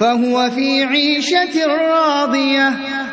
فَهُوَ فِي عِيشَةٍ رَّاضِيَةٍ.